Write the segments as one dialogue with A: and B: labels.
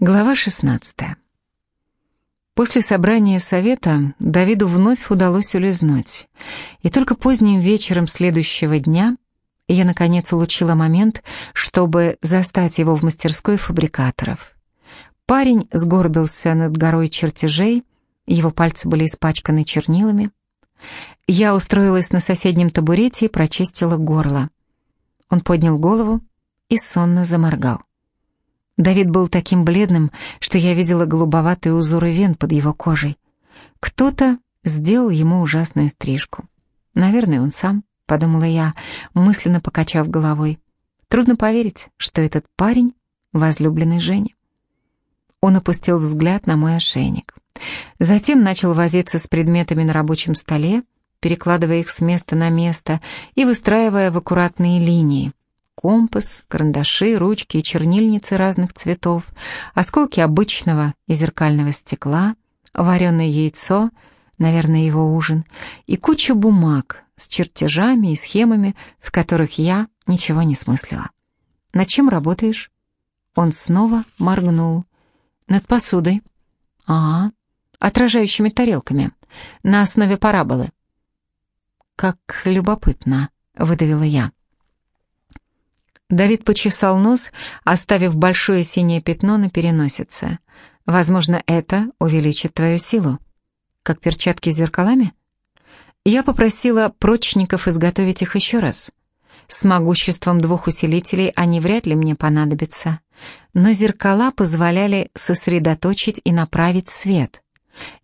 A: Глава 16. После собрания совета Давиду вновь удалось улизнуть, и только поздним вечером следующего дня я, наконец, улучила момент, чтобы застать его в мастерской фабрикаторов. Парень сгорбился над горой чертежей, его пальцы были испачканы чернилами. Я устроилась на соседнем табурете и прочистила горло. Он поднял голову и сонно заморгал. Давид был таким бледным, что я видела голубоватые узоры вен под его кожей. Кто-то сделал ему ужасную стрижку. Наверное, он сам, подумала я, мысленно покачав головой. Трудно поверить, что этот парень — возлюбленный Жени. Он опустил взгляд на мой ошейник. Затем начал возиться с предметами на рабочем столе, перекладывая их с места на место и выстраивая в аккуратные линии компас, карандаши, ручки и чернильницы разных цветов, осколки обычного и зеркального стекла, вареное яйцо, наверное, его ужин, и куча бумаг с чертежами и схемами, в которых я ничего не смыслила. «Над чем работаешь?» Он снова моргнул. «Над посудой». «А, отражающими тарелками, на основе параболы». «Как любопытно», — выдавила я. Давид почесал нос, оставив большое синее пятно на переносице. Возможно, это увеличит твою силу. Как перчатки с зеркалами? Я попросила прочников изготовить их еще раз. С могуществом двух усилителей они вряд ли мне понадобятся. Но зеркала позволяли сосредоточить и направить свет.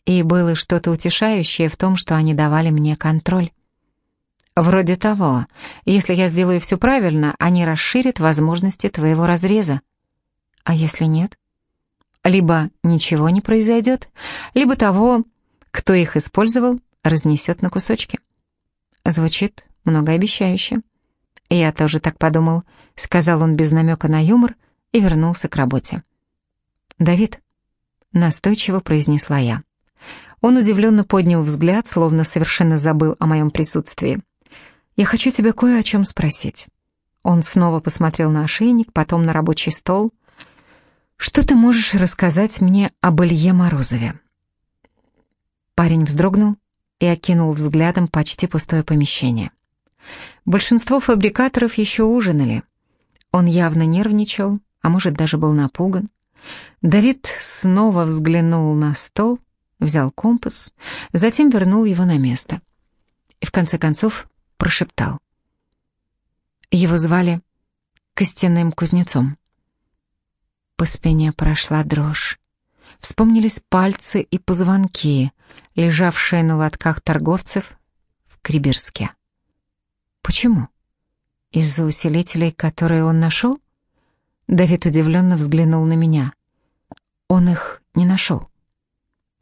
A: И было что-то утешающее в том, что они давали мне контроль. Вроде того, если я сделаю все правильно, они расширят возможности твоего разреза. А если нет? Либо ничего не произойдет, либо того, кто их использовал, разнесет на кусочки. Звучит многообещающе. Я тоже так подумал, сказал он без намека на юмор и вернулся к работе. «Давид», — настойчиво произнесла я. Он удивленно поднял взгляд, словно совершенно забыл о моем присутствии. «Я хочу тебя кое о чем спросить». Он снова посмотрел на ошейник, потом на рабочий стол. «Что ты можешь рассказать мне об Илье Морозове?» Парень вздрогнул и окинул взглядом почти пустое помещение. Большинство фабрикаторов еще ужинали. Он явно нервничал, а может, даже был напуган. Давид снова взглянул на стол, взял компас, затем вернул его на место. И в конце концов прошептал. Его звали Костяным Кузнецом. По спине прошла дрожь. Вспомнились пальцы и позвонки, лежавшие на лотках торговцев в Крибирске. Почему? Из-за усилителей, которые он нашел? Давид удивленно взглянул на меня. Он их не нашел.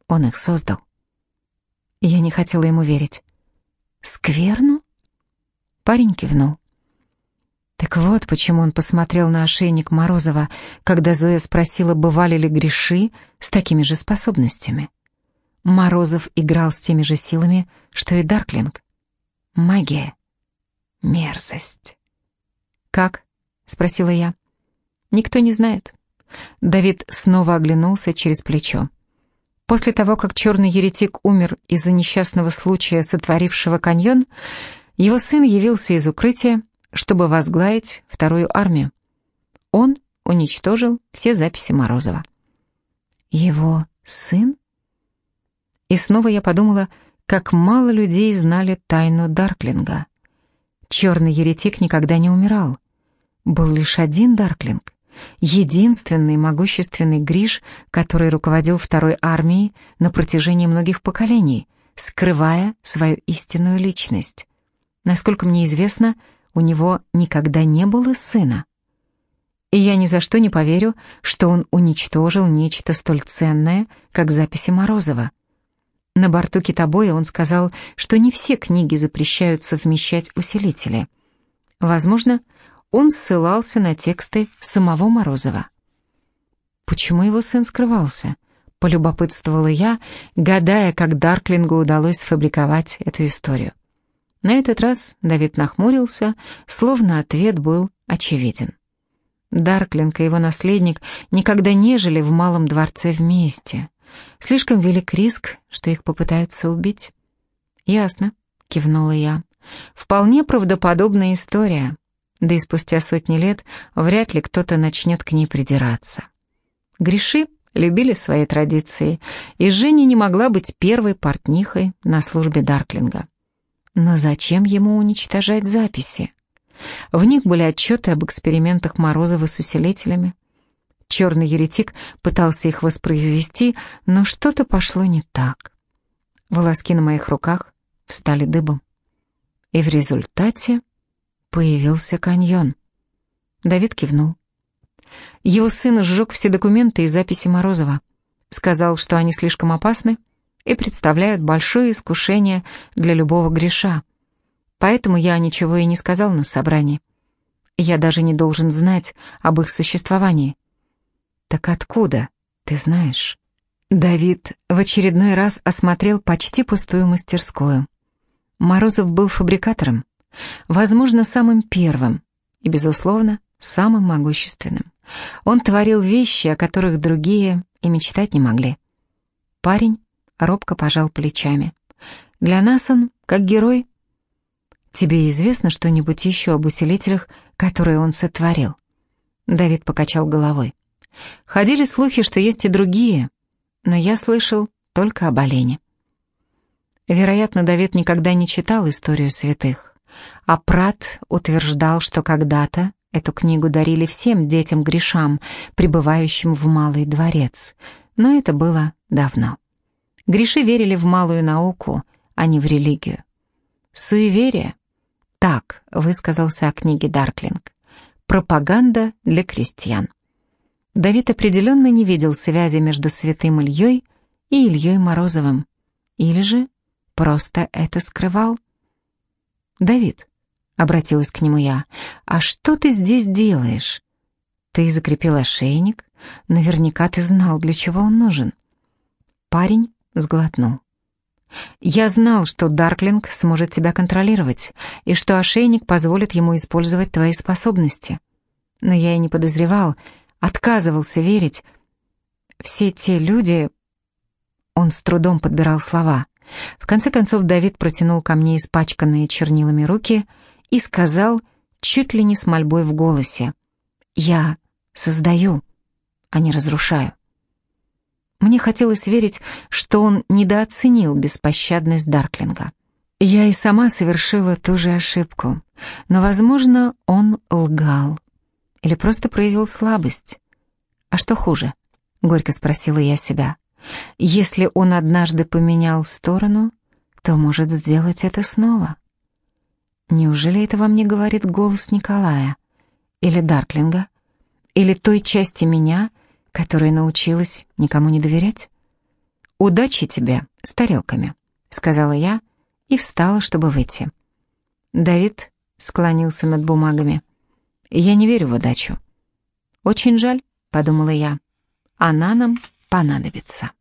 A: Он их создал. Я не хотела ему верить. «Скверну?» Парень кивнул. Так вот, почему он посмотрел на ошейник Морозова, когда Зоя спросила, бывали ли греши с такими же способностями. Морозов играл с теми же силами, что и Дарклинг. Магия. Мерзость. «Как?» — спросила я. «Никто не знает». Давид снова оглянулся через плечо. После того, как черный еретик умер из-за несчастного случая, сотворившего каньон, его сын явился из укрытия, чтобы возглавить вторую армию. Он уничтожил все записи Морозова. Его сын? И снова я подумала, как мало людей знали тайну Дарклинга. Черный еретик никогда не умирал. Был лишь один Дарклинг, единственный могущественный Гриш, который руководил второй армией на протяжении многих поколений, скрывая свою истинную личность. Насколько мне известно, у него никогда не было сына. И я ни за что не поверю, что он уничтожил нечто столь ценное, как записи Морозова. На борту китобоя он сказал, что не все книги запрещаются вмещать усилители. Возможно, он ссылался на тексты самого Морозова. Почему его сын скрывался? Полюбопытствовала я, гадая, как Дарклингу удалось сфабриковать эту историю. На этот раз Давид нахмурился, словно ответ был очевиден. Дарклинг и его наследник никогда не жили в малом дворце вместе. Слишком велик риск, что их попытаются убить. «Ясно», — кивнула я. «Вполне правдоподобная история. Да и спустя сотни лет вряд ли кто-то начнет к ней придираться». Гриши любили свои традиции, и Женя не могла быть первой портнихой на службе Дарклинга. Но зачем ему уничтожать записи? В них были отчеты об экспериментах Морозова с усилителями. Черный еретик пытался их воспроизвести, но что-то пошло не так. Волоски на моих руках встали дыбом. И в результате появился каньон. Давид кивнул. Его сын сжег все документы и записи Морозова. Сказал, что они слишком опасны и представляют большое искушение для любого греша. Поэтому я ничего и не сказал на собрании. Я даже не должен знать об их существовании. Так откуда, ты знаешь? Давид в очередной раз осмотрел почти пустую мастерскую. Морозов был фабрикатором, возможно, самым первым и, безусловно, самым могущественным. Он творил вещи, о которых другие и мечтать не могли. Парень робко пожал плечами. Для нас он как герой. Тебе известно что-нибудь еще об усилителях, которые он сотворил? Давид покачал головой. Ходили слухи, что есть и другие, но я слышал только об олене. Вероятно, Давид никогда не читал историю святых, а Прат утверждал, что когда-то Эту книгу дарили всем детям-грешам, пребывающим в Малый дворец, но это было давно. Греши верили в малую науку, а не в религию. Суеверие, так высказался о книге Дарклинг, пропаганда для крестьян. Давид определенно не видел связи между святым Ильей и Ильей Морозовым. Или же просто это скрывал? «Давид, — обратилась к нему я. «А что ты здесь делаешь?» «Ты закрепил ошейник. Наверняка ты знал, для чего он нужен». Парень сглотнул. «Я знал, что Дарклинг сможет тебя контролировать, и что ошейник позволит ему использовать твои способности. Но я и не подозревал, отказывался верить. Все те люди...» Он с трудом подбирал слова. В конце концов Давид протянул ко мне испачканные чернилами руки — и сказал, чуть ли не с мольбой в голосе, «Я создаю, а не разрушаю». Мне хотелось верить, что он недооценил беспощадность Дарклинга. Я и сама совершила ту же ошибку, но, возможно, он лгал или просто проявил слабость. «А что хуже?» — горько спросила я себя. «Если он однажды поменял сторону, то может сделать это снова». Неужели это вам не говорит голос Николая? Или Дарклинга? Или той части меня, которая научилась никому не доверять? «Удачи тебе с тарелками», — сказала я и встала, чтобы выйти. Давид склонился над бумагами. «Я не верю в удачу». «Очень жаль», — подумала я. «Она нам понадобится».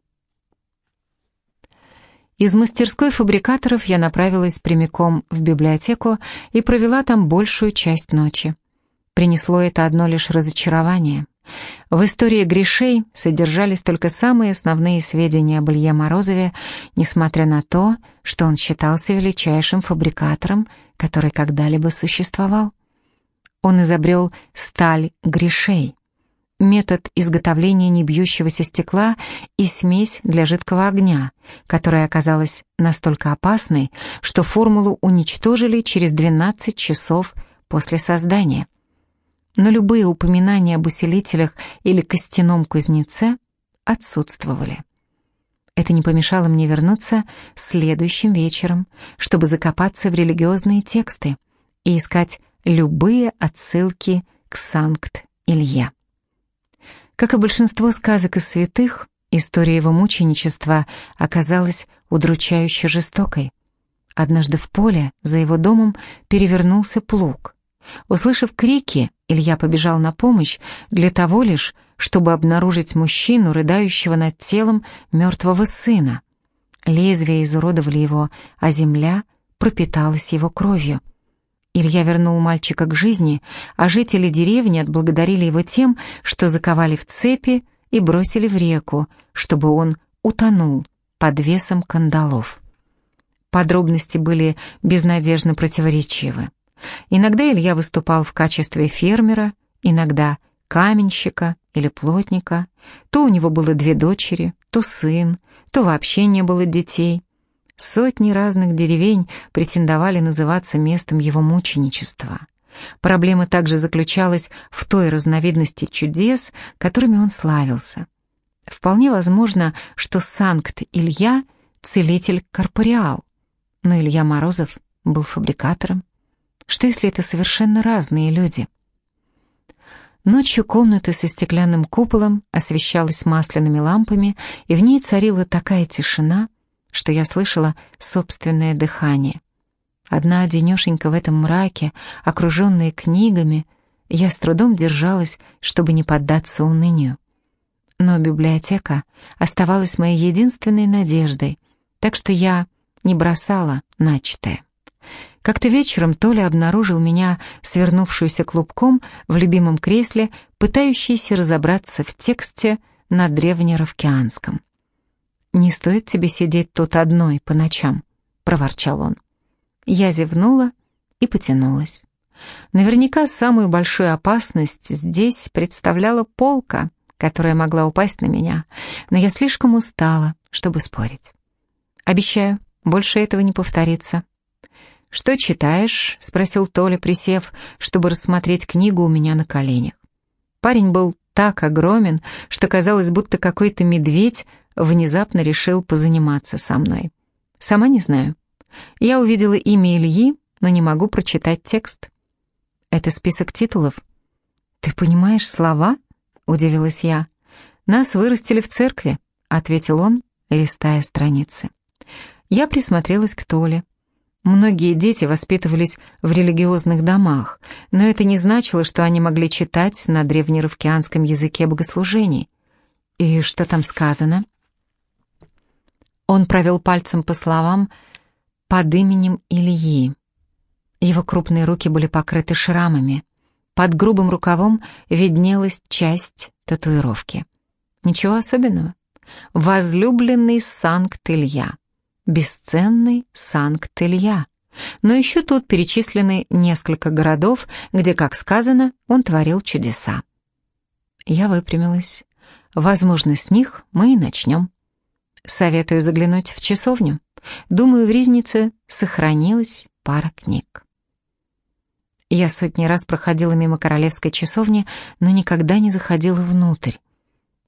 A: Из мастерской фабрикаторов я направилась прямиком в библиотеку и провела там большую часть ночи. Принесло это одно лишь разочарование. В истории грешей содержались только самые основные сведения об Илье Морозове, несмотря на то, что он считался величайшим фабрикатором, который когда-либо существовал. Он изобрел сталь грешей, метод изготовления небьющегося стекла и смесь для жидкого огня, которая оказалась настолько опасной, что формулу уничтожили через 12 часов после создания. Но любые упоминания об усилителях или костяном кузнеце отсутствовали. Это не помешало мне вернуться следующим вечером, чтобы закопаться в религиозные тексты и искать любые отсылки к Санкт-Илье. Как и большинство сказок из святых, история его мученичества оказалась удручающе жестокой. Однажды в поле за его домом перевернулся плуг. Услышав крики, Илья побежал на помощь для того лишь, чтобы обнаружить мужчину, рыдающего над телом мертвого сына. Лезвия изуродовали его, а земля пропиталась его кровью. Илья вернул мальчика к жизни, а жители деревни отблагодарили его тем, что заковали в цепи и бросили в реку, чтобы он утонул под весом кандалов. Подробности были безнадежно противоречивы. Иногда Илья выступал в качестве фермера, иногда каменщика или плотника. То у него было две дочери, то сын, то вообще не было детей. Сотни разных деревень претендовали называться местом его мученичества. Проблема также заключалась в той разновидности чудес, которыми он славился. Вполне возможно, что Санкт-Илья — целитель-корпориал, но Илья Морозов был фабрикатором. Что если это совершенно разные люди? Ночью комната со стеклянным куполом освещалась масляными лампами, и в ней царила такая тишина, что я слышала собственное дыхание. Одна одинешенька в этом мраке, окруженная книгами, я с трудом держалась, чтобы не поддаться унынию. Но библиотека оставалась моей единственной надеждой, так что я не бросала начатое. Как-то вечером Толя обнаружил меня, свернувшуюся клубком в любимом кресле, пытающейся разобраться в тексте на древнеровкианском. «Не стоит тебе сидеть тут одной по ночам», — проворчал он. Я зевнула и потянулась. Наверняка самую большую опасность здесь представляла полка, которая могла упасть на меня, но я слишком устала, чтобы спорить. Обещаю, больше этого не повторится. «Что читаешь?» — спросил Толя, присев, чтобы рассмотреть книгу у меня на коленях. Парень был так огромен, что казалось, будто какой-то медведь внезапно решил позаниматься со мной. Сама не знаю. Я увидела имя Ильи, но не могу прочитать текст. Это список титулов. «Ты понимаешь слова?» — удивилась я. «Нас вырастили в церкви», — ответил он, листая страницы. Я присмотрелась к Толе. Многие дети воспитывались в религиозных домах, но это не значило, что они могли читать на древнеровкианском языке богослужений. И что там сказано? Он провел пальцем по словам под именем Ильи. Его крупные руки были покрыты шрамами. Под грубым рукавом виднелась часть татуировки. Ничего особенного. Возлюбленный Санкт-Илья бесценный Санкт-Илья. Но еще тут перечислены несколько городов, где, как сказано, он творил чудеса. Я выпрямилась. Возможно, с них мы и начнем. Советую заглянуть в часовню. Думаю, в Ризнице сохранилась пара книг. Я сотни раз проходила мимо королевской часовни, но никогда не заходила внутрь.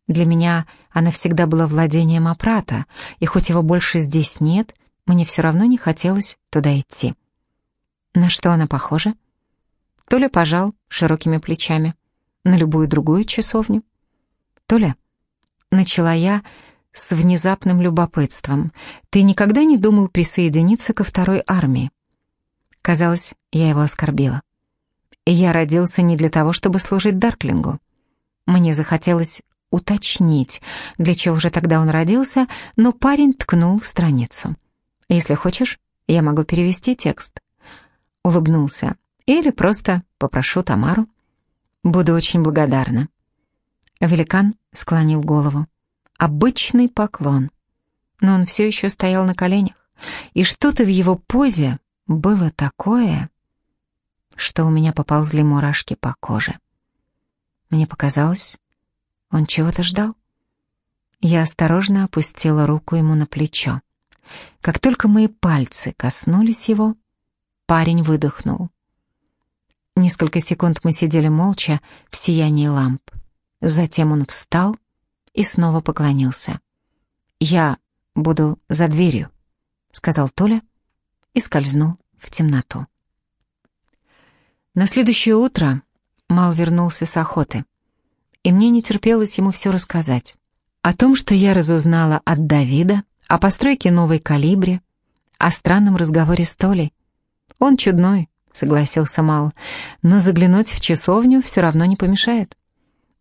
A: Для меня она всегда была владением Апрата, и хоть его больше здесь нет, мне все равно не хотелось туда идти. На что она похожа? Толя пожал широкими плечами. На любую другую часовню. Толя, начала я с внезапным любопытством. Ты никогда не думал присоединиться ко второй армии? Казалось, я его оскорбила. Я родился не для того, чтобы служить Дарклингу. Мне захотелось уточнить, для чего же тогда он родился, но парень ткнул в страницу. «Если хочешь, я могу перевести текст». Улыбнулся. «Или просто попрошу Тамару». «Буду очень благодарна». Великан склонил голову. Обычный поклон. Но он все еще стоял на коленях, и что-то в его позе было такое, что у меня поползли мурашки по коже. Мне показалось, он чего-то ждал? Я осторожно опустила руку ему на плечо. Как только мои пальцы коснулись его, парень выдохнул. Несколько секунд мы сидели молча в сиянии ламп. Затем он встал и снова поклонился. «Я буду за дверью», — сказал Толя и скользнул в темноту. На следующее утро Мал вернулся с охоты и мне не терпелось ему все рассказать. О том, что я разузнала от Давида, о постройке новой калибре, о странном разговоре с Толей. Он чудной, согласился Мал, но заглянуть в часовню все равно не помешает.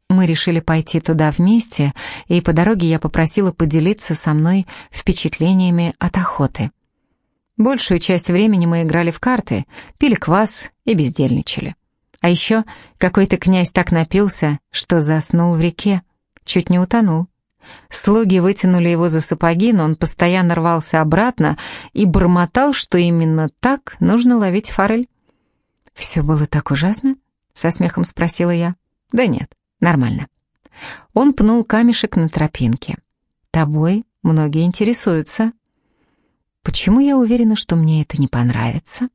A: Мы решили пойти туда вместе, и по дороге я попросила поделиться со мной впечатлениями от охоты. Большую часть времени мы играли в карты, пили квас и бездельничали. А еще какой-то князь так напился, что заснул в реке, чуть не утонул. Слуги вытянули его за сапоги, но он постоянно рвался обратно и бормотал, что именно так нужно ловить форель. «Все было так ужасно?» — со смехом спросила я. «Да нет, нормально». Он пнул камешек на тропинке. «Тобой многие интересуются». «Почему я уверена, что мне это не понравится?»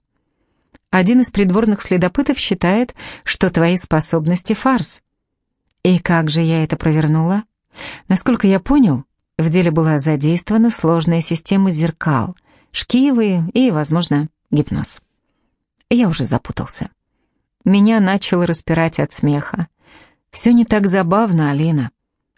A: «Один из придворных следопытов считает, что твои способности — фарс». «И как же я это провернула?» Насколько я понял, в деле была задействована сложная система зеркал, шкивы и, возможно, гипноз. Я уже запутался. Меня начало распирать от смеха. Все не так забавно, Алина.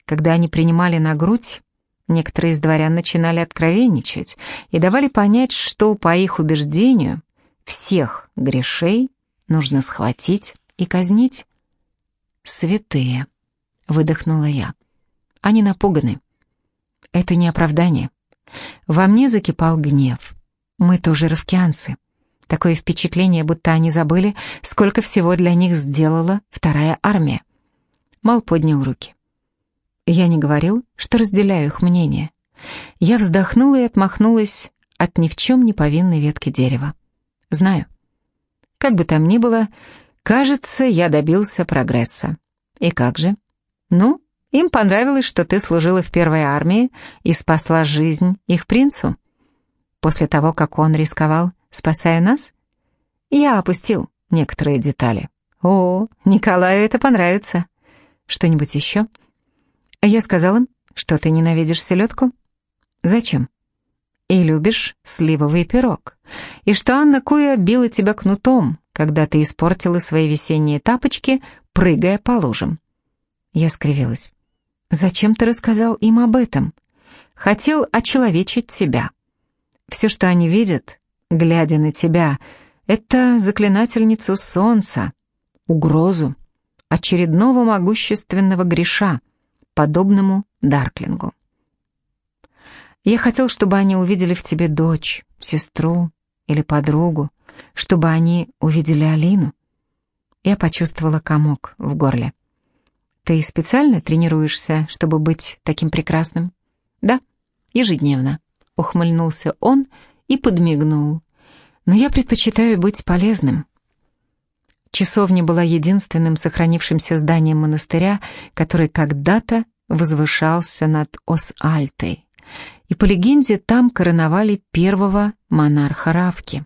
A: Когда они принимали на грудь, некоторые из дворян начинали откровенничать и давали понять, что, по их убеждению, всех грешей нужно схватить и казнить. «Святые», — выдохнула я. Они напуганы. Это не оправдание. Во мне закипал гнев. Мы тоже ровкианцы. Такое впечатление, будто они забыли, сколько всего для них сделала вторая армия. Мал поднял руки. Я не говорил, что разделяю их мнение. Я вздохнула и отмахнулась от ни в чем не повинной ветки дерева. Знаю. Как бы там ни было, кажется, я добился прогресса. И как же? Ну, им понравилось, что ты служила в первой армии и спасла жизнь их принцу. После того, как он рисковал, спасая нас, я опустил некоторые детали. О, Николаю это понравится. Что-нибудь еще? Я сказал им, что ты ненавидишь селедку. Зачем? И любишь сливовый пирог. И что Анна Куя била тебя кнутом, когда ты испортила свои весенние тапочки, прыгая по лужам. Я скривилась. Зачем ты рассказал им об этом? Хотел очеловечить тебя. Все, что они видят, глядя на тебя, это заклинательницу солнца, угрозу, очередного могущественного греша, подобному Дарклингу. Я хотел, чтобы они увидели в тебе дочь, сестру или подругу, чтобы они увидели Алину. Я почувствовала комок в горле. Ты специально тренируешься, чтобы быть таким прекрасным? Да, ежедневно. Ухмыльнулся он и подмигнул. Но я предпочитаю быть полезным. Часовня была единственным сохранившимся зданием монастыря, который когда-то возвышался над Ос-Альтой. И по легенде там короновали первого монарха Равки.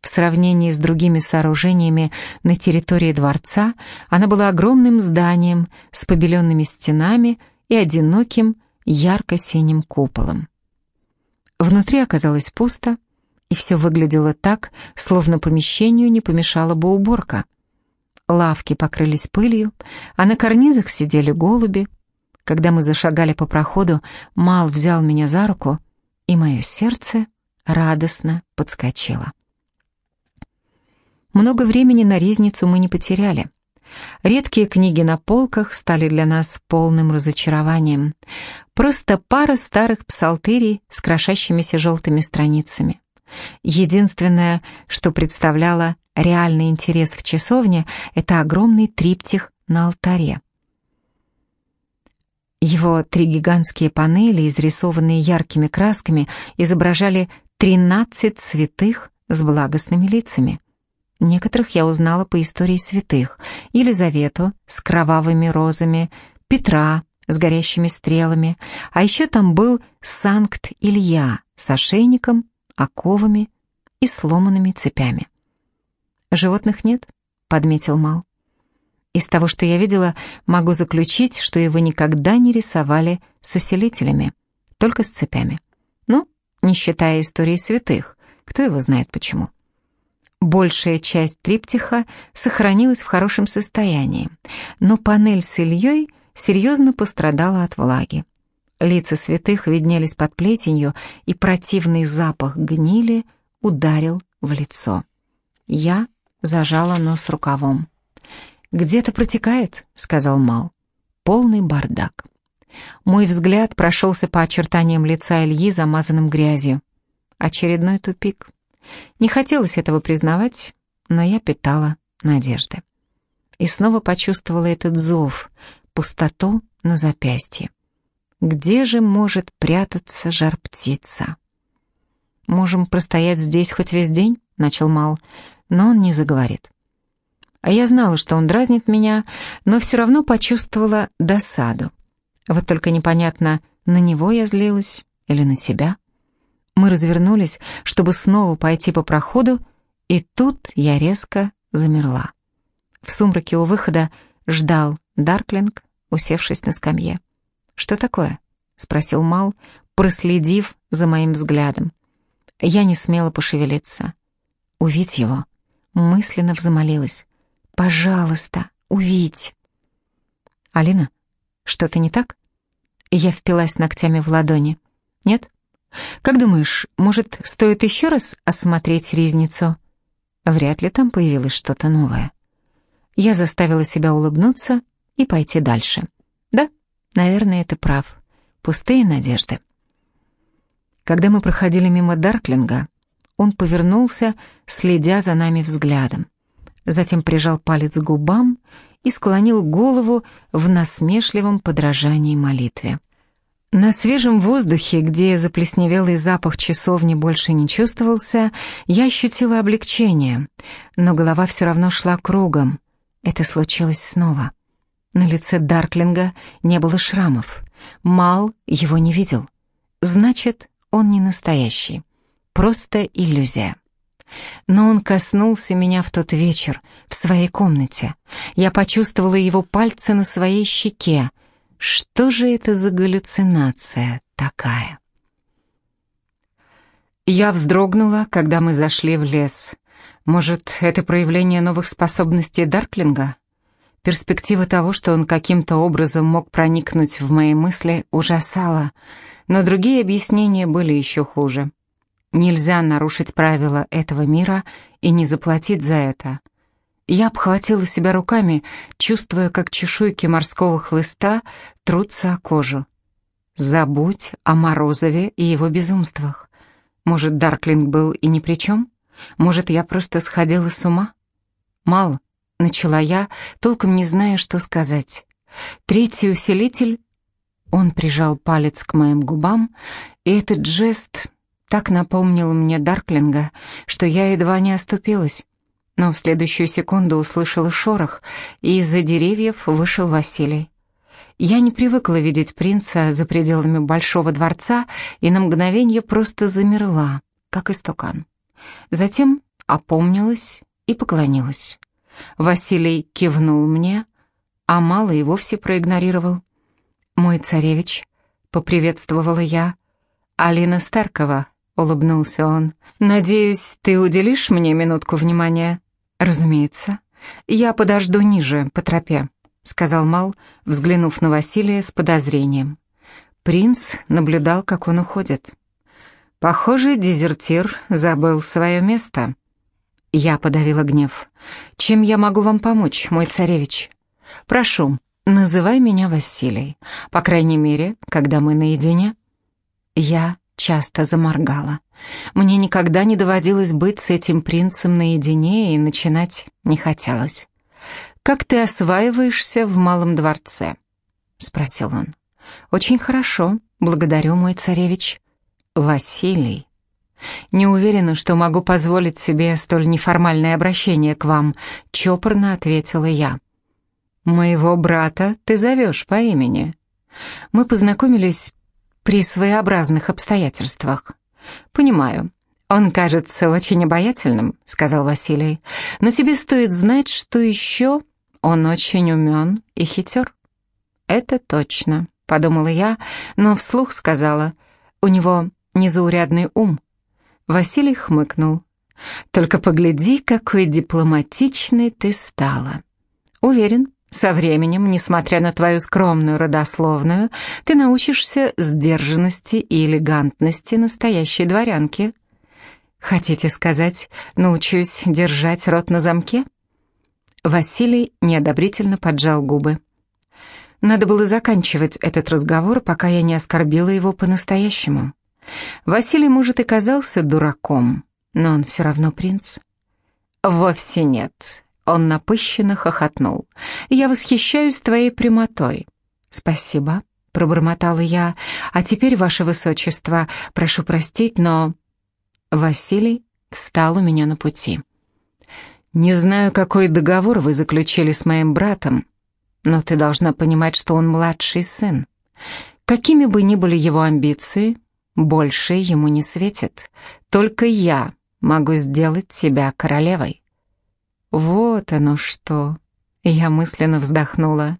A: В сравнении с другими сооружениями на территории дворца она была огромным зданием с побеленными стенами и одиноким ярко-синим куполом. Внутри оказалось пусто, и все выглядело так, словно помещению не помешала бы уборка. Лавки покрылись пылью, а на карнизах сидели голуби. Когда мы зашагали по проходу, Мал взял меня за руку, и мое сердце радостно подскочило. Много времени на резницу мы не потеряли. Редкие книги на полках стали для нас полным разочарованием. Просто пара старых псалтырей с крошащимися желтыми страницами. Единственное, что представляло реальный интерес в часовне, это огромный триптих на алтаре. Его три гигантские панели, изрисованные яркими красками, изображали 13 святых с благостными лицами. Некоторых я узнала по истории святых. Елизавету с кровавыми розами, Петра с горящими стрелами, а еще там был Санкт Илья с ошейником, оковами и сломанными цепями. «Животных нет?» — подметил Мал. «Из того, что я видела, могу заключить, что его никогда не рисовали с усилителями, только с цепями. Ну, не считая истории святых, кто его знает почему». Большая часть триптиха сохранилась в хорошем состоянии, но панель с Ильей серьезно пострадала от влаги. Лица святых виднелись под плесенью, и противный запах гнили ударил в лицо. Я зажала нос рукавом. «Где-то протекает», — сказал Мал. «Полный бардак». Мой взгляд прошелся по очертаниям лица Ильи, замазанным грязью. Очередной тупик. Не хотелось этого признавать, но я питала надежды. И снова почувствовала этот зов, пустоту на запястье. Где же может прятаться жар-птица? «Можем простоять здесь хоть весь день?» — начал Мал, но он не заговорит. А я знала, что он дразнит меня, но все равно почувствовала досаду. Вот только непонятно, на него я злилась или на себя. Мы развернулись, чтобы снова пойти по проходу, и тут я резко замерла. В сумраке у выхода ждал Дарклинг, усевшись на скамье. «Что такое?» — спросил Мал, проследив за моим взглядом. Я не смела пошевелиться. Увидь его. Мысленно взмолилась. «Пожалуйста, увидь!» «Алина, что-то не так?» Я впилась ногтями в ладони. «Нет? Как думаешь, может, стоит еще раз осмотреть ризницу?» Вряд ли там появилось что-то новое. Я заставила себя улыбнуться и пойти дальше. Да, наверное, ты прав. Пустые надежды. Когда мы проходили мимо Дарклинга, он повернулся, следя за нами взглядом. Затем прижал палец к губам и склонил голову в насмешливом подражании молитве. На свежем воздухе, где заплесневелый запах часовни больше не чувствовался, я ощутила облегчение, но голова все равно шла кругом. Это случилось снова. На лице Дарклинга не было шрамов. Мал его не видел. Значит, он не настоящий. Просто иллюзия. Но он коснулся меня в тот вечер, в своей комнате. Я почувствовала его пальцы на своей щеке. Что же это за галлюцинация такая? Я вздрогнула, когда мы зашли в лес. Может, это проявление новых способностей Дарклинга? Перспектива того, что он каким-то образом мог проникнуть в мои мысли, ужасала, но другие объяснения были еще хуже. Нельзя нарушить правила этого мира и не заплатить за это. Я обхватила себя руками, чувствуя, как чешуйки морского хлыста трутся о кожу. Забудь о Морозове и его безумствах. Может, Дарклинг был и ни при чем? Может, я просто сходила с ума? Мало, начала я, толком не зная, что сказать. Третий усилитель... Он прижал палец к моим губам, и этот жест так напомнил мне Дарклинга, что я едва не оступилась. Но в следующую секунду услышала шорох, и из-за деревьев вышел Василий. Я не привыкла видеть принца за пределами большого дворца и на мгновение просто замерла, как истукан. Затем опомнилась и поклонилась. Василий кивнул мне, а мало и вовсе проигнорировал. «Мой царевич», — поприветствовала я, — «Алина Старкова», улыбнулся он. «Надеюсь, ты уделишь мне минутку внимания?» «Разумеется. Я подожду ниже, по тропе», — сказал Мал, взглянув на Василия с подозрением. Принц наблюдал, как он уходит. «Похоже, дезертир забыл свое место». Я подавила гнев. «Чем я могу вам помочь, мой царевич?» «Прошу, называй меня Василий. По крайней мере, когда мы наедине». Я часто заморгала. Мне никогда не доводилось быть с этим принцем наедине и начинать не хотелось. «Как ты осваиваешься в малом дворце?» — спросил он. «Очень хорошо, благодарю, мой царевич». «Василий». «Не уверена, что могу позволить себе столь неформальное обращение к вам», — чопорно ответила я. «Моего брата ты зовешь по имени». Мы познакомились при своеобразных обстоятельствах. Понимаю. Он кажется очень обаятельным, сказал Василий. Но тебе стоит знать, что еще он очень умен и хитер. Это точно, подумала я, но вслух сказала. У него незаурядный ум. Василий хмыкнул. Только погляди, какой дипломатичной ты стала. Уверен, со временем, несмотря на твою скромную родословную, ты научишься сдержанности и элегантности настоящей дворянки. Хотите сказать, научусь держать рот на замке? Василий неодобрительно поджал губы. Надо было заканчивать этот разговор, пока я не оскорбила его по-настоящему. Василий, может, и казался дураком, Но он все равно принц. Вовсе нет. Он напыщенно хохотнул. Я восхищаюсь твоей прямотой. Спасибо, пробормотала я. А теперь, ваше высочество, прошу простить, но... Василий встал у меня на пути. «Не знаю, какой договор вы заключили с моим братом, но ты должна понимать, что он младший сын. Какими бы ни были его амбиции, больше ему не светит. Только я могу сделать тебя королевой». «Вот оно что!» Я мысленно вздохнула.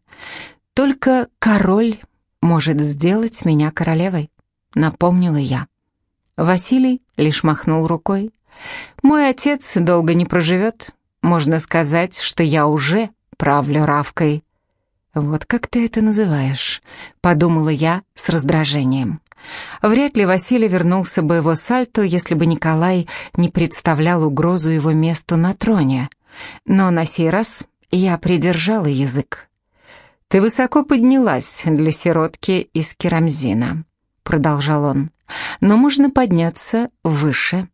A: «Только король может сделать меня королевой», — напомнила я. Василий лишь махнул рукой. «Мой отец долго не проживет. Можно сказать, что я уже правлю Равкой». «Вот как ты это называешь?» — подумала я с раздражением. Вряд ли Василий вернулся бы в Осальто, если бы Николай не представлял угрозу его месту на троне. Но на сей раз я придержала язык. «Ты высоко поднялась для сиротки из керамзина», — продолжал он, — «но можно подняться выше».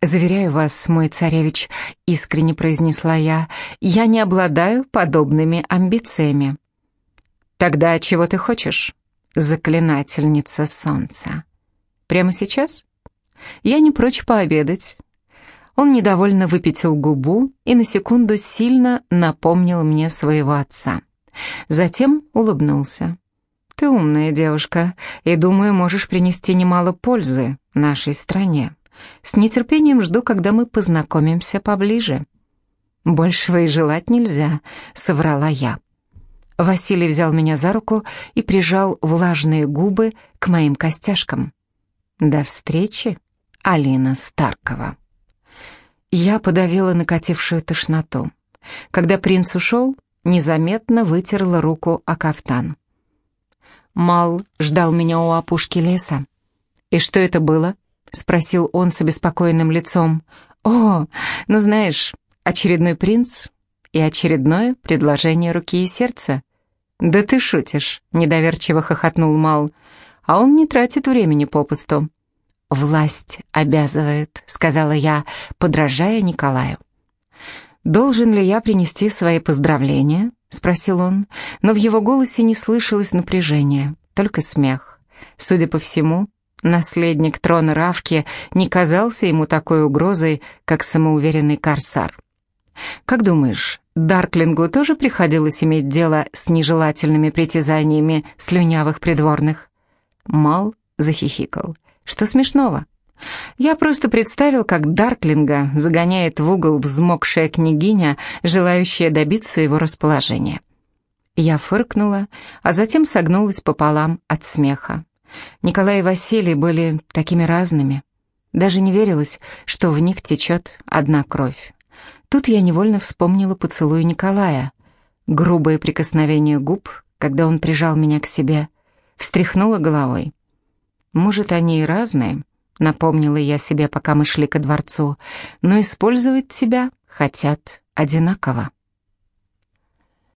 A: «Заверяю вас, мой царевич», — искренне произнесла я, — «я не обладаю подобными амбициями». «Тогда чего ты хочешь, заклинательница солнца?» «Прямо сейчас?» «Я не прочь пообедать». Он недовольно выпятил губу и на секунду сильно напомнил мне своего отца. Затем улыбнулся. «Ты умная девушка, и, думаю, можешь принести немало пользы нашей стране». С нетерпением жду, когда мы познакомимся поближе». «Большего и желать нельзя», — соврала я. Василий взял меня за руку и прижал влажные губы к моим костяшкам. «До встречи, Алина Старкова». Я подавила накатившую тошноту. Когда принц ушел, незаметно вытерла руку о кафтан. Мал ждал меня у опушки леса. «И что это было?» — спросил он с обеспокоенным лицом. «О, ну знаешь, очередной принц и очередное предложение руки и сердца». «Да ты шутишь», — недоверчиво хохотнул Мал. «А он не тратит времени попусту». «Власть обязывает», — сказала я, подражая Николаю. «Должен ли я принести свои поздравления?» — спросил он, но в его голосе не слышалось напряжения, только смех. Судя по всему, Наследник трона Равки не казался ему такой угрозой, как самоуверенный корсар. «Как думаешь, Дарклингу тоже приходилось иметь дело с нежелательными притязаниями слюнявых придворных?» Мал захихикал. «Что смешного?» Я просто представил, как Дарклинга загоняет в угол взмокшая княгиня, желающая добиться его расположения. Я фыркнула, а затем согнулась пополам от смеха. Николай и Василий были такими разными. Даже не верилось, что в них течет одна кровь. Тут я невольно вспомнила поцелуй Николая. Грубое прикосновение губ, когда он прижал меня к себе, встряхнула головой. «Может, они и разные», — напомнила я себе, пока мы шли ко дворцу, «но использовать тебя хотят одинаково».